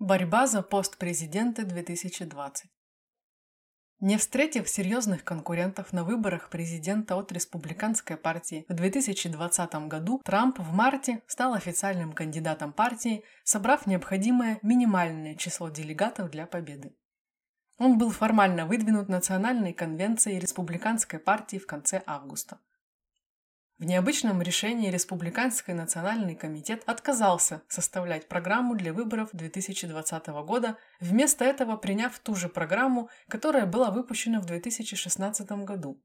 Борьба за пост президента 2020 Не встретив серьезных конкурентов на выборах президента от республиканской партии в 2020 году, Трамп в марте стал официальным кандидатом партии, собрав необходимое минимальное число делегатов для победы. Он был формально выдвинут Национальной конвенцией республиканской партии в конце августа. В необычном решении Республиканский национальный комитет отказался составлять программу для выборов 2020 года, вместо этого приняв ту же программу, которая была выпущена в 2016 году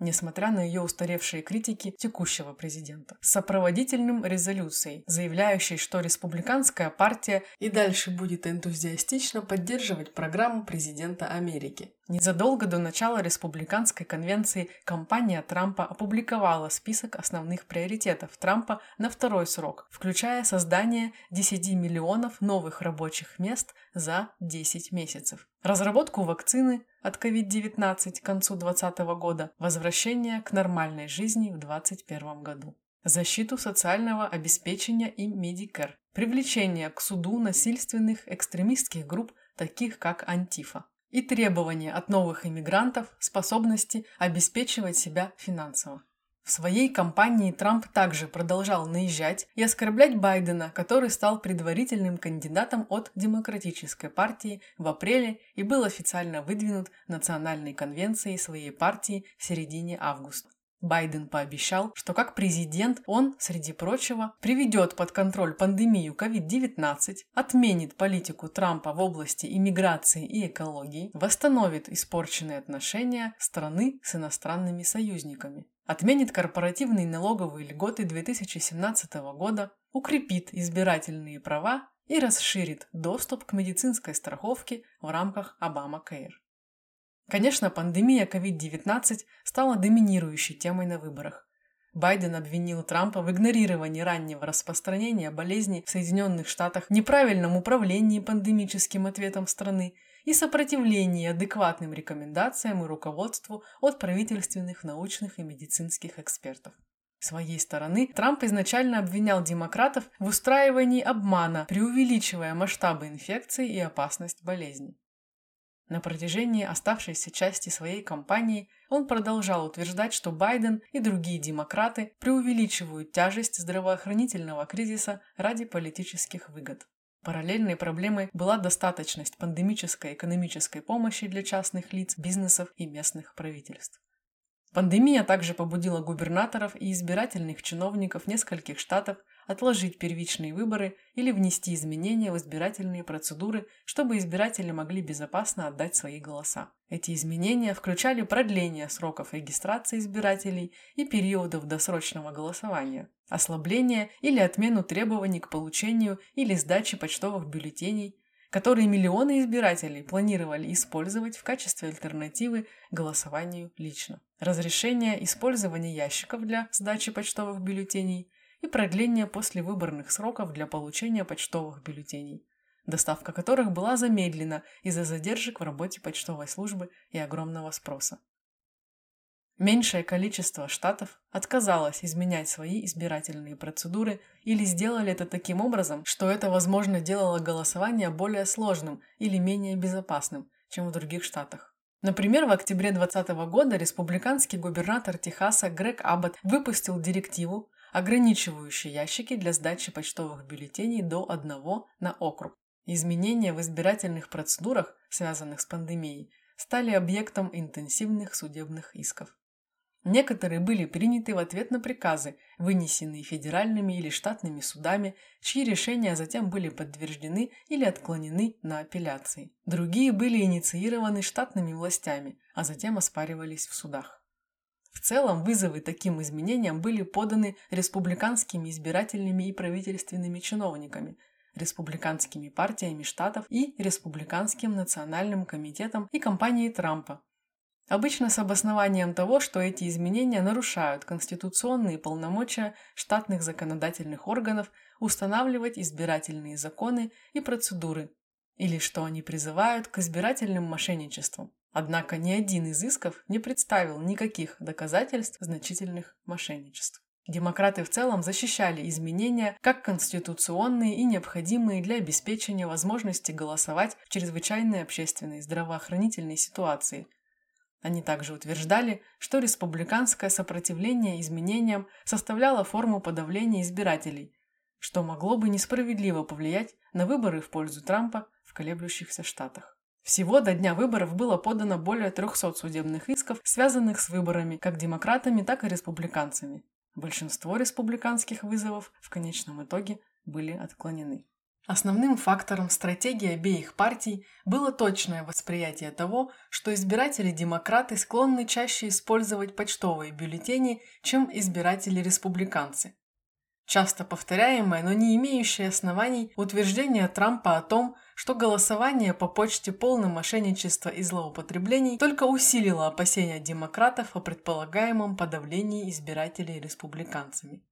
несмотря на ее устаревшие критики текущего президента, с сопроводительным резолюцией, заявляющей, что республиканская партия и дальше будет энтузиастично поддерживать программу президента Америки. Незадолго до начала республиканской конвенции компания Трампа опубликовала список основных приоритетов Трампа на второй срок, включая создание 10 миллионов новых рабочих мест за 10 месяцев, разработку вакцины от COVID-19 к концу 2020 года, возвращение к нормальной жизни в 2021 году, защиту социального обеспечения и Medicare, привлечение к суду насильственных экстремистских групп, таких как Антифа, и требования от новых иммигрантов способности обеспечивать себя финансово. В своей кампании Трамп также продолжал наезжать и оскорблять Байдена, который стал предварительным кандидатом от Демократической партии в апреле и был официально выдвинут Национальной конвенцией своей партии в середине августа. Байден пообещал, что как президент он, среди прочего, приведет под контроль пандемию COVID-19, отменит политику Трампа в области иммиграции и экологии, восстановит испорченные отношения страны с иностранными союзниками отменит корпоративные налоговые льготы 2017 года, укрепит избирательные права и расширит доступ к медицинской страховке в рамках Обама Кейр. Конечно, пандемия COVID-19 стала доминирующей темой на выборах. Байден обвинил Трампа в игнорировании раннего распространения болезни в Соединенных Штатах, неправильном управлении пандемическим ответом страны и сопротивлении адекватным рекомендациям и руководству от правительственных, научных и медицинских экспертов. С своей стороны, Трамп изначально обвинял демократов в устраивании обмана, преувеличивая масштабы инфекции и опасность болезни. На протяжении оставшейся части своей кампании он продолжал утверждать, что Байден и другие демократы преувеличивают тяжесть здравоохранительного кризиса ради политических выгод. Параллельной проблемой была достаточность пандемической экономической помощи для частных лиц, бизнесов и местных правительств. Пандемия также побудила губернаторов и избирательных чиновников нескольких штатов отложить первичные выборы или внести изменения в избирательные процедуры, чтобы избиратели могли безопасно отдать свои голоса. Эти изменения включали продление сроков регистрации избирателей и периодов досрочного голосования, ослабление или отмену требований к получению или сдаче почтовых бюллетеней, которые миллионы избирателей планировали использовать в качестве альтернативы голосованию лично. Разрешение использования ящиков для сдачи почтовых бюллетеней и продление послевыборных сроков для получения почтовых бюллетеней, доставка которых была замедлена из-за задержек в работе почтовой службы и огромного спроса. Меньшее количество штатов отказалось изменять свои избирательные процедуры или сделали это таким образом, что это, возможно, делало голосование более сложным или менее безопасным, чем в других штатах. Например, в октябре 2020 года республиканский губернатор Техаса Грег Аббот выпустил директиву, ограничивающую ящики для сдачи почтовых бюллетеней до одного на округ. Изменения в избирательных процедурах, связанных с пандемией, стали объектом интенсивных судебных исков. Некоторые были приняты в ответ на приказы, вынесенные федеральными или штатными судами, чьи решения затем были подтверждены или отклонены на апелляции. Другие были инициированы штатными властями, а затем оспаривались в судах. В целом, вызовы таким изменениям были поданы республиканскими избирательными и правительственными чиновниками, республиканскими партиями штатов и республиканским национальным комитетом и компанией Трампа, Обычно с обоснованием того, что эти изменения нарушают конституционные полномочия штатных законодательных органов устанавливать избирательные законы и процедуры, или что они призывают к избирательным мошенничествам. Однако ни один из исков не представил никаких доказательств значительных мошенничеств. Демократы в целом защищали изменения как конституционные и необходимые для обеспечения возможности голосовать в чрезвычайной общественной здравоохранительной ситуации. Они также утверждали, что республиканское сопротивление изменениям составляло форму подавления избирателей, что могло бы несправедливо повлиять на выборы в пользу Трампа в колеблющихся штатах. Всего до дня выборов было подано более 300 судебных исков, связанных с выборами как демократами, так и республиканцами. Большинство республиканских вызовов в конечном итоге были отклонены. Основным фактором стратегии обеих партий было точное восприятие того, что избиратели-демократы склонны чаще использовать почтовые бюллетени, чем избиратели-республиканцы. Часто повторяемое, но не имеющее оснований утверждение Трампа о том, что голосование по почте полным мошенничества и злоупотреблений только усилило опасения демократов о предполагаемом подавлении избирателей республиканцами.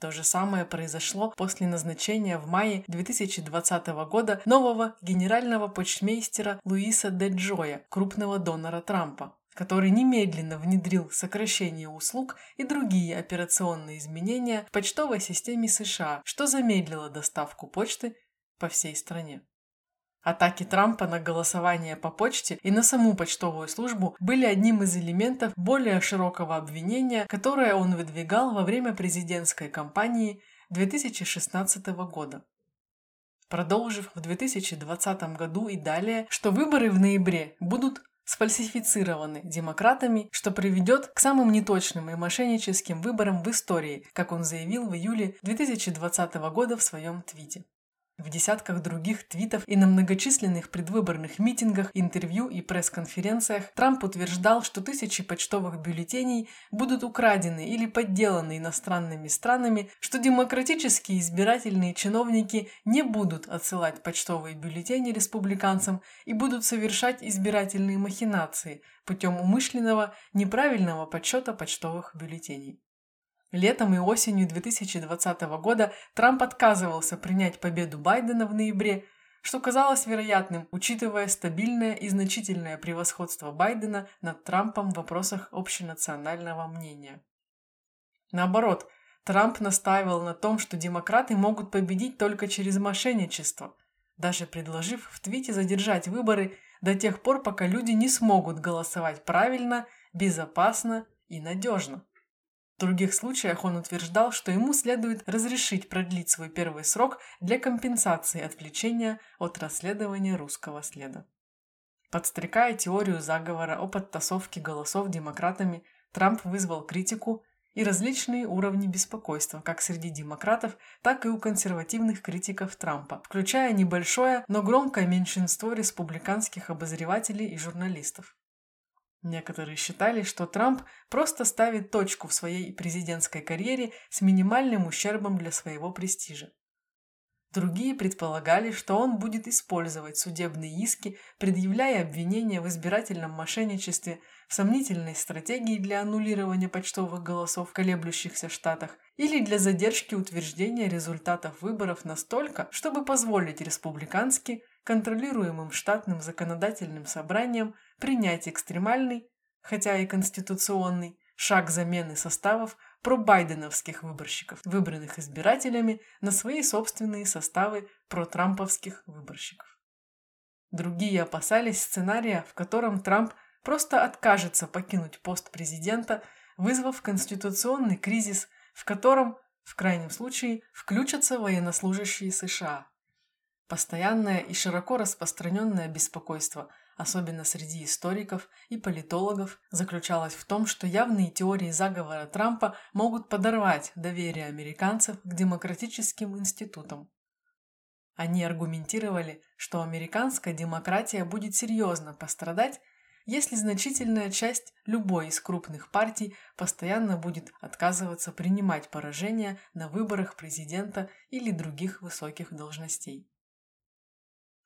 То же самое произошло после назначения в мае 2020 года нового генерального почтмейстера Луиса Де Джоя, крупного донора Трампа который немедленно внедрил сокращение услуг и другие операционные изменения в почтовой системе США, что замедлило доставку почты по всей стране. Атаки Трампа на голосование по почте и на саму почтовую службу были одним из элементов более широкого обвинения, которое он выдвигал во время президентской кампании 2016 года. Продолжив в 2020 году и далее, что выборы в ноябре будут сфальсифицированы демократами, что приведет к самым неточным и мошенническим выборам в истории, как он заявил в июле 2020 года в своем твите. В десятках других твитов и на многочисленных предвыборных митингах, интервью и пресс-конференциях Трамп утверждал, что тысячи почтовых бюллетеней будут украдены или подделаны иностранными странами, что демократические избирательные чиновники не будут отсылать почтовые бюллетени республиканцам и будут совершать избирательные махинации путем умышленного неправильного подсчета почтовых бюллетеней. Летом и осенью 2020 года Трамп отказывался принять победу Байдена в ноябре, что казалось вероятным, учитывая стабильное и значительное превосходство Байдена над Трампом в вопросах общенационального мнения. Наоборот, Трамп настаивал на том, что демократы могут победить только через мошенничество, даже предложив в твите задержать выборы до тех пор, пока люди не смогут голосовать правильно, безопасно и надежно. В других случаях он утверждал, что ему следует разрешить продлить свой первый срок для компенсации отвлечения от расследования русского следа. Подстрекая теорию заговора о подтасовке голосов демократами, Трамп вызвал критику и различные уровни беспокойства как среди демократов, так и у консервативных критиков Трампа, включая небольшое, но громкое меньшинство республиканских обозревателей и журналистов. Некоторые считали, что Трамп просто ставит точку в своей президентской карьере с минимальным ущербом для своего престижа. Другие предполагали, что он будет использовать судебные иски, предъявляя обвинения в избирательном мошенничестве, в сомнительной стратегии для аннулирования почтовых голосов в колеблющихся штатах или для задержки утверждения результатов выборов настолько, чтобы позволить республикански контролируемым штатным законодательным собранием принять экстремальный, хотя и конституционный, шаг замены составов пробайденовских выборщиков, выбранных избирателями, на свои собственные составы протрамповских выборщиков. Другие опасались сценария, в котором Трамп просто откажется покинуть пост президента, вызвав конституционный кризис, в котором, в крайнем случае, включатся военнослужащие США. Постоянное и широко распространенное беспокойство, особенно среди историков и политологов, заключалось в том, что явные теории заговора Трампа могут подорвать доверие американцев к демократическим институтам. Они аргументировали, что американская демократия будет серьезно пострадать, если значительная часть любой из крупных партий постоянно будет отказываться принимать поражение на выборах президента или других высоких должностей.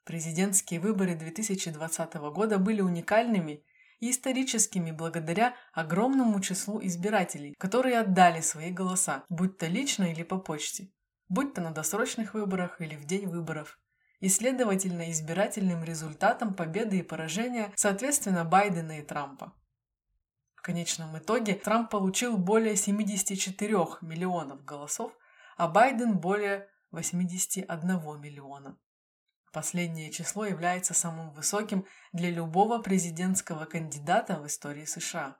Президентские выборы 2020 года были уникальными и историческими благодаря огромному числу избирателей, которые отдали свои голоса, будь то лично или по почте, будь то на досрочных выборах или в день выборов. И, следовательно, избирательным результатом победы и поражения, соответственно, Байдена и Трампа. В конечном итоге Трамп получил более 74 миллионов голосов, а Байден более 81 миллиона. Последнее число является самым высоким для любого президентского кандидата в истории США.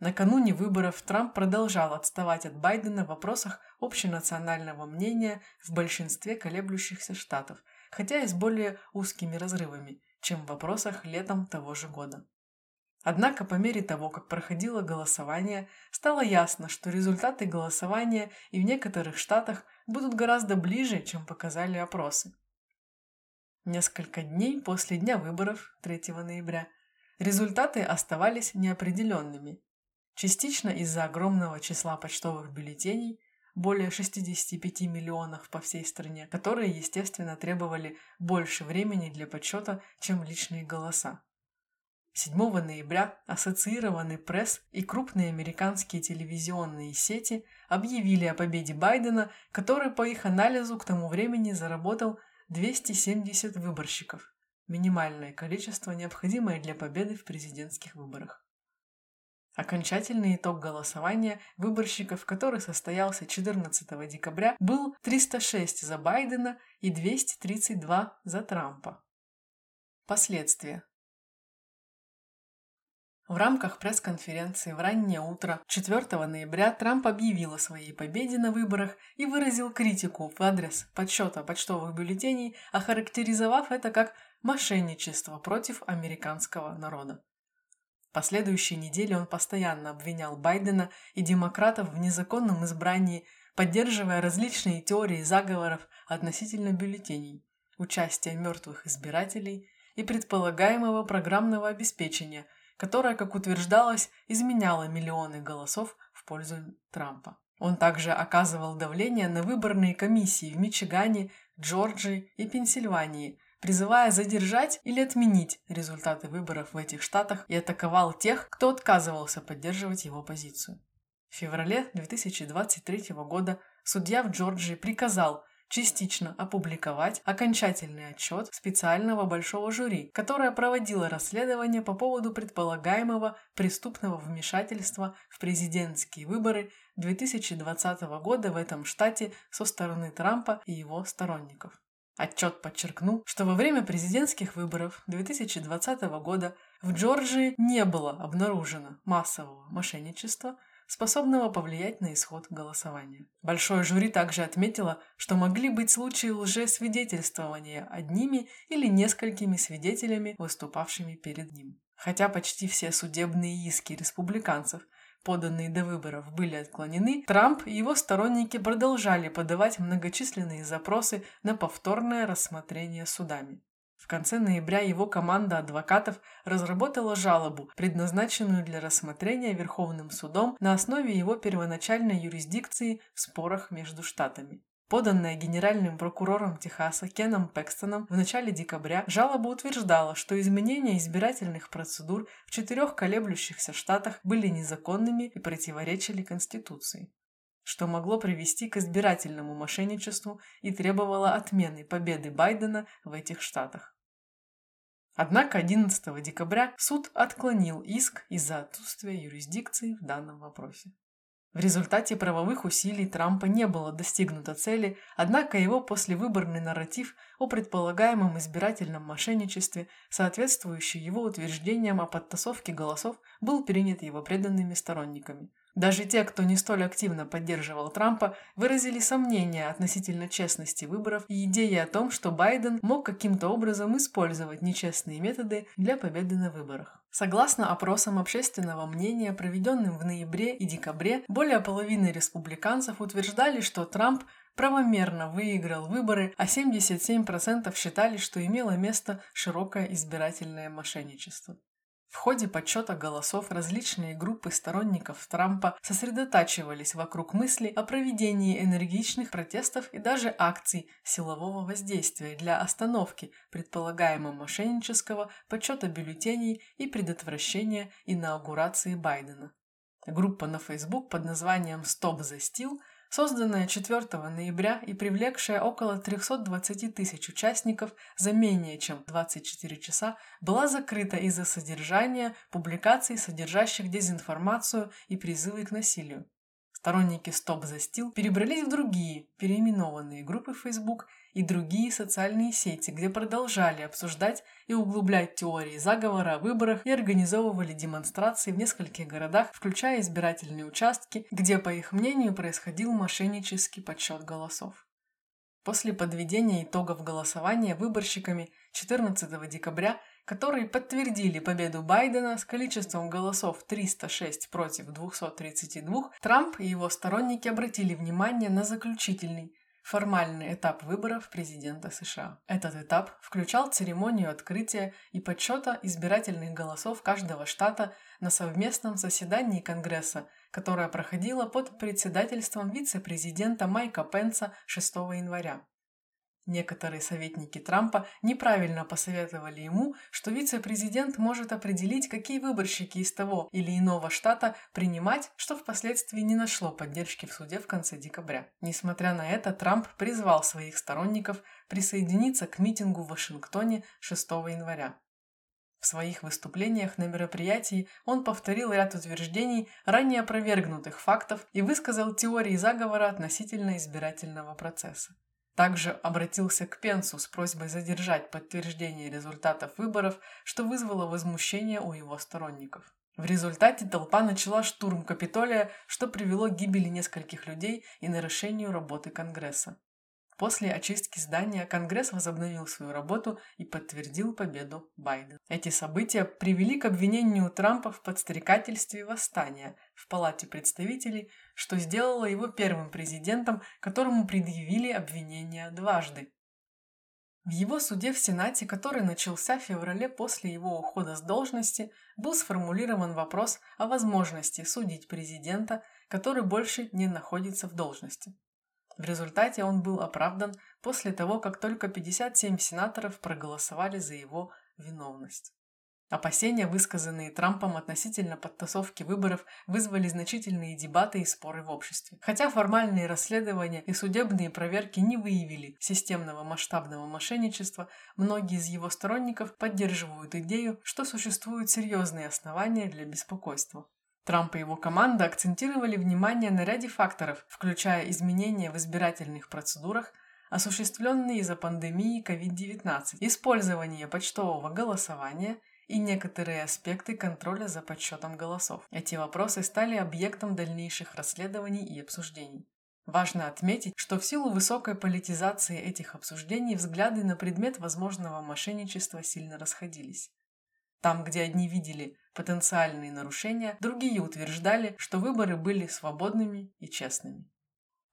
Накануне выборов Трамп продолжал отставать от Байдена в вопросах общенационального мнения в большинстве колеблющихся штатов, хотя и с более узкими разрывами, чем в вопросах летом того же года. Однако по мере того, как проходило голосование, стало ясно, что результаты голосования и в некоторых штатах будут гораздо ближе, чем показали опросы. Несколько дней после дня выборов 3 ноября результаты оставались неопределенными. Частично из-за огромного числа почтовых бюллетеней, более 65 миллионов по всей стране, которые, естественно, требовали больше времени для подсчета, чем личные голоса. 7 ноября ассоциированный пресс и крупные американские телевизионные сети объявили о победе Байдена, который по их анализу к тому времени заработал 270 выборщиков – минимальное количество, необходимое для победы в президентских выборах. Окончательный итог голосования выборщиков, который состоялся 14 декабря, был 306 за Байдена и 232 за Трампа. Последствия. В рамках пресс-конференции в раннее утро 4 ноября Трамп объявил о своей победе на выборах и выразил критику в адрес подсчета почтовых бюллетеней, охарактеризовав это как мошенничество против американского народа. Последующие недели он постоянно обвинял Байдена и демократов в незаконном избрании, поддерживая различные теории заговоров относительно бюллетеней, участия мертвых избирателей и предполагаемого программного обеспечения – которая, как утверждалось, изменяла миллионы голосов в пользу Трампа. Он также оказывал давление на выборные комиссии в Мичигане, Джорджии и Пенсильвании, призывая задержать или отменить результаты выборов в этих штатах и атаковал тех, кто отказывался поддерживать его позицию. В феврале 2023 года судья в Джорджии приказал частично опубликовать окончательный отчет специального большого жюри, которое проводило расследование по поводу предполагаемого преступного вмешательства в президентские выборы 2020 года в этом штате со стороны Трампа и его сторонников. Отчет подчеркнул, что во время президентских выборов 2020 года в Джорджии не было обнаружено массового мошенничества, способного повлиять на исход голосования. Большое жюри также отметило, что могли быть случаи лжесвидетельствования одними или несколькими свидетелями, выступавшими перед ним. Хотя почти все судебные иски республиканцев, поданные до выборов, были отклонены, Трамп и его сторонники продолжали подавать многочисленные запросы на повторное рассмотрение судами. В конце ноября его команда адвокатов разработала жалобу, предназначенную для рассмотрения Верховным судом на основе его первоначальной юрисдикции в спорах между штатами. Поданная генеральным прокурором Техаса Кеном Пекстоном в начале декабря, жалоба утверждала, что изменения избирательных процедур в четырех колеблющихся штатах были незаконными и противоречили Конституции что могло привести к избирательному мошенничеству и требовало отмены победы Байдена в этих штатах. Однако 11 декабря суд отклонил иск из-за отсутствия юрисдикции в данном вопросе. В результате правовых усилий Трампа не было достигнуто цели, однако его послевыборный нарратив о предполагаемом избирательном мошенничестве, соответствующий его утверждениям о подтасовке голосов, был принят его преданными сторонниками. Даже те, кто не столь активно поддерживал Трампа, выразили сомнения относительно честности выборов и идеи о том, что Байден мог каким-то образом использовать нечестные методы для победы на выборах. Согласно опросам общественного мнения, проведенным в ноябре и декабре, более половины республиканцев утверждали, что Трамп правомерно выиграл выборы, а 77% считали, что имело место широкое избирательное мошенничество. В ходе подсчета голосов различные группы сторонников Трампа сосредотачивались вокруг мысли о проведении энергичных протестов и даже акций силового воздействия для остановки предполагаемого мошеннического подсчета бюллетеней и предотвращения инаугурации Байдена. Группа на Facebook под названием «Stop the Steal» созданная 4 ноября и привлекшая около 320 тысяч участников за менее чем 24 часа, была закрыта из-за содержания публикаций, содержащих дезинформацию и призывы к насилию. Сторонники Стоп за Стил перебрались в другие, переименованные группы Facebook и другие социальные сети, где продолжали обсуждать и углублять теории заговора о выборах и организовывали демонстрации в нескольких городах, включая избирательные участки, где, по их мнению, происходил мошеннический подсчет голосов. После подведения итогов голосования выборщиками 14 декабря которые подтвердили победу Байдена с количеством голосов 306 против 232, Трамп и его сторонники обратили внимание на заключительный, формальный этап выборов президента США. Этот этап включал церемонию открытия и подсчета избирательных голосов каждого штата на совместном заседании Конгресса, которое проходило под председательством вице-президента Майка Пенса 6 января. Некоторые советники Трампа неправильно посоветовали ему, что вице-президент может определить, какие выборщики из того или иного штата принимать, что впоследствии не нашло поддержки в суде в конце декабря. Несмотря на это, Трамп призвал своих сторонников присоединиться к митингу в Вашингтоне 6 января. В своих выступлениях на мероприятии он повторил ряд утверждений, ранее опровергнутых фактов и высказал теории заговора относительно избирательного процесса. Также обратился к Пенсу с просьбой задержать подтверждение результатов выборов, что вызвало возмущение у его сторонников. В результате толпа начала штурм Капитолия, что привело к гибели нескольких людей и нарушению работы Конгресса. После очистки здания Конгресс возобновил свою работу и подтвердил победу Байдена. Эти события привели к обвинению Трампа в подстрекательстве восстания в Палате представителей, что сделало его первым президентом, которому предъявили обвинения дважды. В его суде в Сенате, который начался в феврале после его ухода с должности, был сформулирован вопрос о возможности судить президента, который больше не находится в должности. В результате он был оправдан после того, как только 57 сенаторов проголосовали за его виновность. Опасения, высказанные Трампом относительно подтасовки выборов, вызвали значительные дебаты и споры в обществе. Хотя формальные расследования и судебные проверки не выявили системного масштабного мошенничества, многие из его сторонников поддерживают идею, что существуют серьезные основания для беспокойства. Трамп и его команда акцентировали внимание на ряде факторов, включая изменения в избирательных процедурах, осуществленные из-за пандемии COVID-19, использование почтового голосования и некоторые аспекты контроля за подсчетом голосов. Эти вопросы стали объектом дальнейших расследований и обсуждений. Важно отметить, что в силу высокой политизации этих обсуждений взгляды на предмет возможного мошенничества сильно расходились. Там, где одни видели потенциальные нарушения, другие утверждали, что выборы были свободными и честными.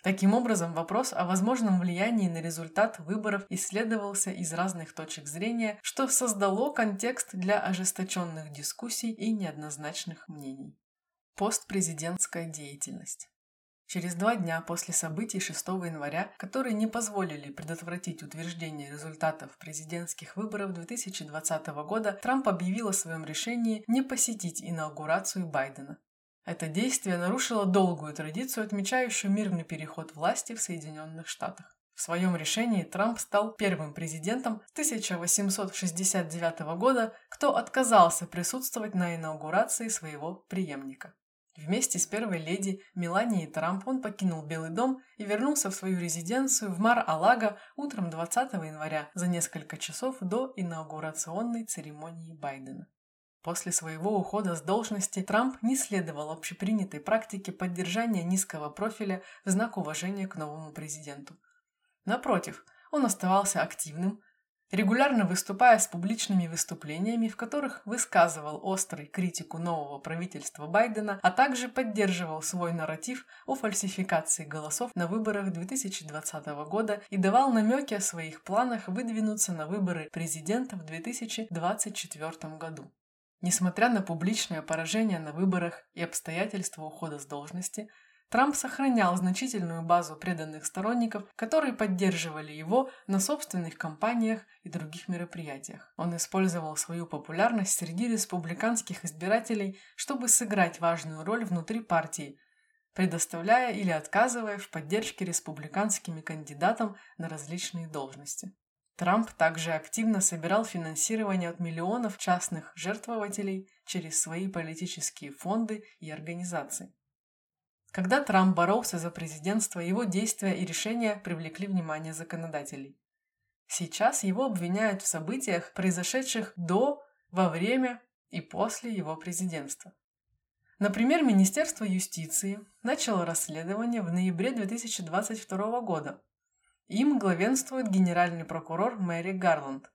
Таким образом, вопрос о возможном влиянии на результат выборов исследовался из разных точек зрения, что создало контекст для ожесточенных дискуссий и неоднозначных мнений. Постпрезидентская деятельность Через два дня после событий 6 января, которые не позволили предотвратить утверждение результатов президентских выборов 2020 года, Трамп объявил о своем решении не посетить инаугурацию Байдена. Это действие нарушило долгую традицию, отмечающую мирный переход власти в Соединенных Штатах. В своем решении Трамп стал первым президентом 1869 года, кто отказался присутствовать на инаугурации своего преемника. Вместе с первой леди Меланией Трамп он покинул Белый дом и вернулся в свою резиденцию в Мар-Алага утром 20 января за несколько часов до инаугурационной церемонии Байдена. После своего ухода с должности Трамп не следовал общепринятой практике поддержания низкого профиля в знак уважения к новому президенту. Напротив, он оставался активным, регулярно выступая с публичными выступлениями, в которых высказывал острый критику нового правительства Байдена, а также поддерживал свой нарратив о фальсификации голосов на выборах 2020 года и давал намеки о своих планах выдвинуться на выборы президента в 2024 году. Несмотря на публичное поражение на выборах и обстоятельства ухода с должности, Трамп сохранял значительную базу преданных сторонников, которые поддерживали его на собственных кампаниях и других мероприятиях. Он использовал свою популярность среди республиканских избирателей, чтобы сыграть важную роль внутри партии, предоставляя или отказывая в поддержке республиканскими кандидатам на различные должности. Трамп также активно собирал финансирование от миллионов частных жертвователей через свои политические фонды и организации. Когда Трамп боролся за президентство, его действия и решения привлекли внимание законодателей. Сейчас его обвиняют в событиях, произошедших до, во время и после его президентства. Например, Министерство юстиции начало расследование в ноябре 2022 года им главенствует генеральный прокурор Мэри Гарланд.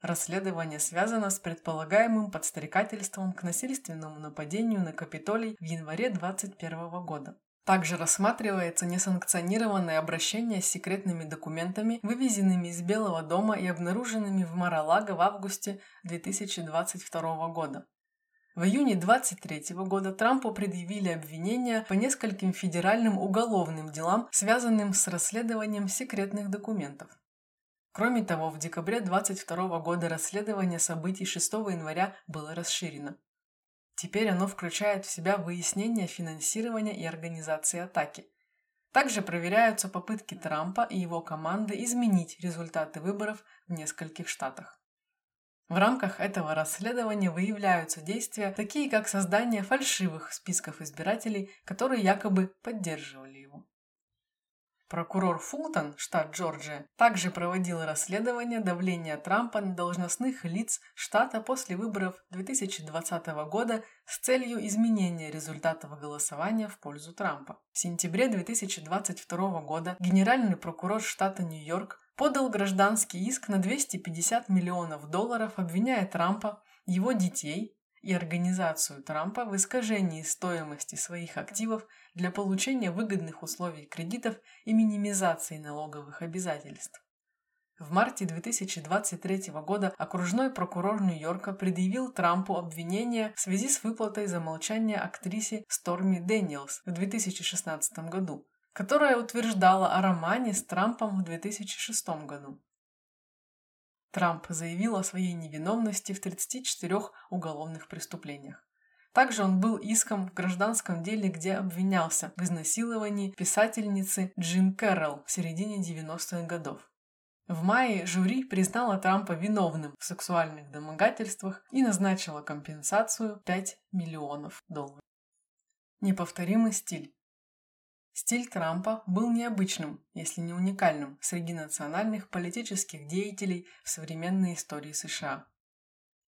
Расследование связано с предполагаемым подстрекательством к насильственному нападению на Капитолий в январе 2021 года. Также рассматривается несанкционированное обращение с секретными документами, вывезенными из Белого дома и обнаруженными в Маралаго в августе 2022 года. В июне 23 года Трампу предъявили обвинения по нескольким федеральным уголовным делам, связанным с расследованием секретных документов. Кроме того, в декабре 22 года расследование событий 6 января было расширено. Теперь оно включает в себя выяснение финансирования и организации атаки. Также проверяются попытки Трампа и его команды изменить результаты выборов в нескольких штатах. В рамках этого расследования выявляются действия, такие как создание фальшивых списков избирателей, которые якобы поддерживали. Прокурор Фултон, штат Джорджия, также проводил расследование давления Трампа на должностных лиц штата после выборов 2020 года с целью изменения результатов голосования в пользу Трампа. В сентябре 2022 года генеральный прокурор штата Нью-Йорк подал гражданский иск на 250 миллионов долларов, обвиняя Трампа, его детей и организацию Трампа в искажении стоимости своих активов для получения выгодных условий кредитов и минимизации налоговых обязательств. В марте 2023 года окружной прокурор Нью-Йорка предъявил Трампу обвинение в связи с выплатой за молчание актрисе Сторми Дэниелс в 2016 году, которая утверждала о романе с Трампом в 2006 году. Трамп заявил о своей невиновности в 34 уголовных преступлениях. Также он был иском в гражданском деле, где обвинялся в изнасиловании писательницы Джин Кэрролл в середине 90-х годов. В мае жюри признало Трампа виновным в сексуальных домогательствах и назначило компенсацию 5 миллионов долларов. Неповторимый стиль. Стиль Трампа был необычным, если не уникальным, среди национальных политических деятелей в современной истории США.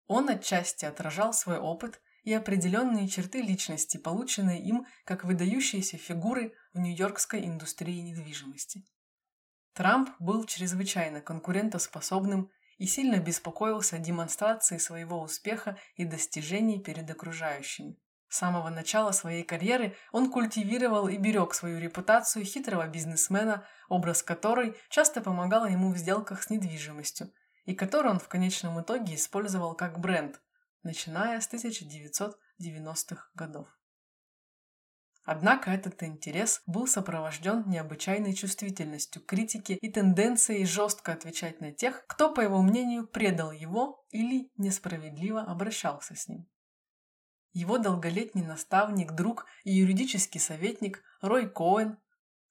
Он отчасти отражал свой опыт и определенные черты личности, полученные им как выдающиеся фигуры в нью-йоркской индустрии недвижимости. Трамп был чрезвычайно конкурентоспособным и сильно беспокоился о демонстрации своего успеха и достижений перед окружающими. С самого начала своей карьеры он культивировал и берег свою репутацию хитрого бизнесмена, образ которой часто помогал ему в сделках с недвижимостью, и который он в конечном итоге использовал как бренд, начиная с 1990-х годов. Однако этот интерес был сопровожден необычайной чувствительностью критики и тенденцией жестко отвечать на тех, кто, по его мнению, предал его или несправедливо обращался с ним. Его долголетний наставник, друг и юридический советник Рой Коэн,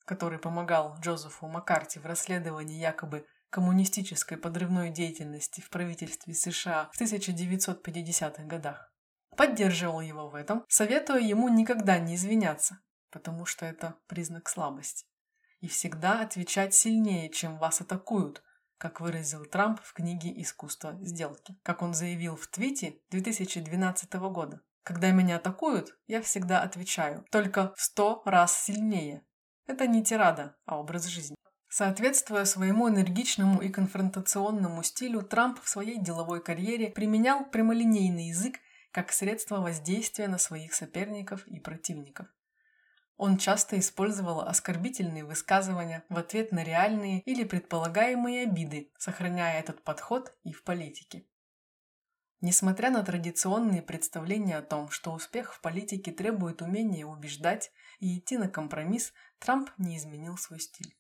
который помогал Джозефу Маккарти в расследовании якобы коммунистической подрывной деятельности в правительстве США в 1950-х годах, поддерживал его в этом, советуя ему никогда не извиняться, потому что это признак слабости, и всегда отвечать сильнее, чем вас атакуют, как выразил Трамп в книге «Искусство сделки», как он заявил в твите 2012 года. Когда меня атакуют, я всегда отвечаю, только в сто раз сильнее. Это не тирада, а образ жизни. Соответствуя своему энергичному и конфронтационному стилю, Трамп в своей деловой карьере применял прямолинейный язык как средство воздействия на своих соперников и противников. Он часто использовал оскорбительные высказывания в ответ на реальные или предполагаемые обиды, сохраняя этот подход и в политике. Несмотря на традиционные представления о том, что успех в политике требует умения убеждать и идти на компромисс, Трамп не изменил свой стиль.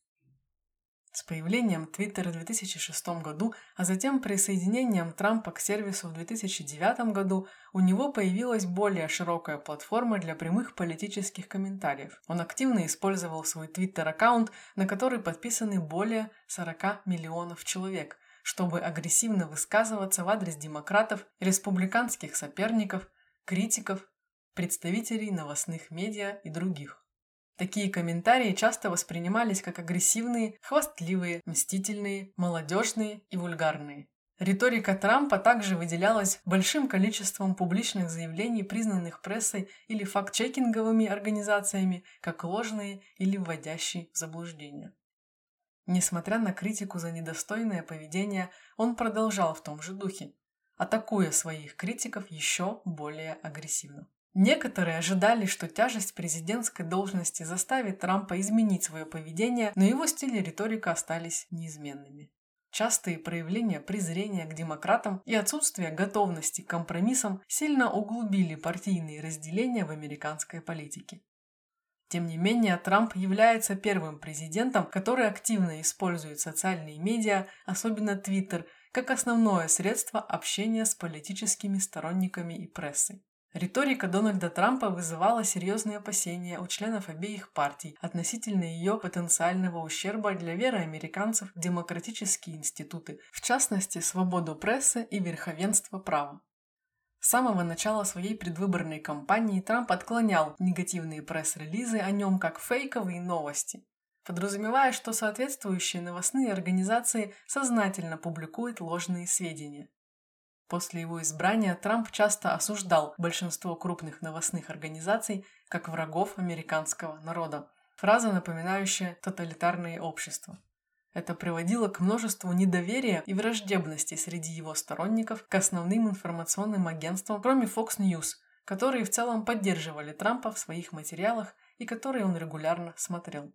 С появлением Твиттера в 2006 году, а затем присоединением Трампа к сервису в 2009 году, у него появилась более широкая платформа для прямых политических комментариев. Он активно использовал свой Твиттер-аккаунт, на который подписаны более 40 миллионов человек, чтобы агрессивно высказываться в адрес демократов, республиканских соперников, критиков, представителей новостных медиа и других. Такие комментарии часто воспринимались как агрессивные, хвастливые, мстительные, молодежные и вульгарные. Риторика Трампа также выделялась большим количеством публичных заявлений, признанных прессой или факт-чекинговыми организациями, как ложные или вводящие в заблуждение. Несмотря на критику за недостойное поведение, он продолжал в том же духе, атакуя своих критиков еще более агрессивно. Некоторые ожидали, что тяжесть президентской должности заставит Трампа изменить свое поведение, но его стиль и риторика остались неизменными. Частые проявления презрения к демократам и отсутствие готовности к компромиссам сильно углубили партийные разделения в американской политике. Тем не менее, Трамп является первым президентом, который активно использует социальные медиа, особенно Твиттер, как основное средство общения с политическими сторонниками и прессой. Риторика Дональда Трампа вызывала серьезные опасения у членов обеих партий относительно ее потенциального ущерба для веры американцев в демократические институты, в частности, свободу прессы и верховенство права. С самого начала своей предвыборной кампании Трамп отклонял негативные пресс-релизы о нем как фейковые новости, подразумевая, что соответствующие новостные организации сознательно публикуют ложные сведения. После его избрания Трамп часто осуждал большинство крупных новостных организаций как врагов американского народа. Фраза, напоминающая тоталитарные общества. Это приводило к множеству недоверия и враждебности среди его сторонников к основным информационным агентствам, кроме Fox News, которые в целом поддерживали Трампа в своих материалах и которые он регулярно смотрел.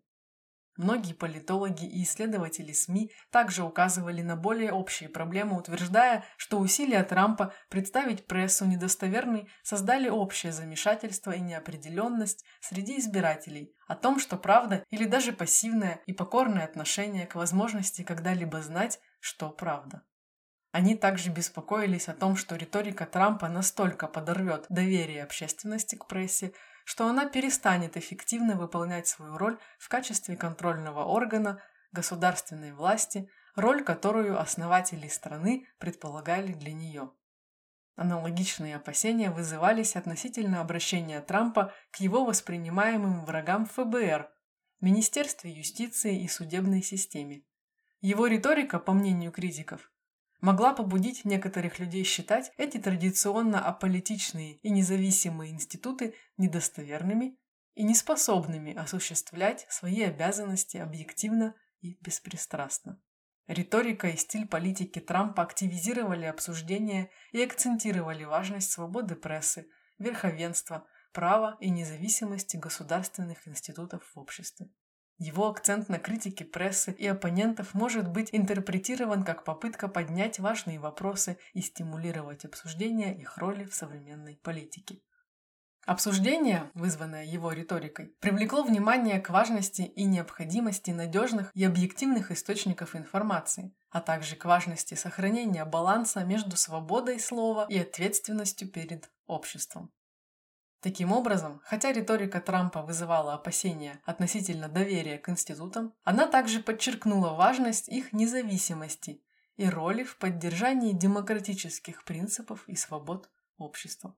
Многие политологи и исследователи СМИ также указывали на более общие проблемы, утверждая, что усилия Трампа представить прессу недостоверной создали общее замешательство и неопределенность среди избирателей о том, что правда или даже пассивное и покорное отношение к возможности когда-либо знать, что правда. Они также беспокоились о том, что риторика Трампа настолько подорвет доверие общественности к прессе, что она перестанет эффективно выполнять свою роль в качестве контрольного органа государственной власти, роль, которую основатели страны предполагали для нее. Аналогичные опасения вызывались относительно обращения Трампа к его воспринимаемым врагам ФБР, Министерстве юстиции и судебной системе. Его риторика, по мнению критиков, могла побудить некоторых людей считать эти традиционно аполитичные и независимые институты недостоверными и неспособными осуществлять свои обязанности объективно и беспристрастно. Риторика и стиль политики Трампа активизировали обсуждение и акцентировали важность свободы прессы, верховенства, права и независимости государственных институтов в обществе. Его акцент на критике прессы и оппонентов может быть интерпретирован как попытка поднять важные вопросы и стимулировать обсуждение их роли в современной политике. Обсуждение, вызванное его риторикой, привлекло внимание к важности и необходимости надежных и объективных источников информации, а также к важности сохранения баланса между свободой слова и ответственностью перед обществом. Таким образом, хотя риторика Трампа вызывала опасения относительно доверия к институтам, она также подчеркнула важность их независимости и роли в поддержании демократических принципов и свобод общества.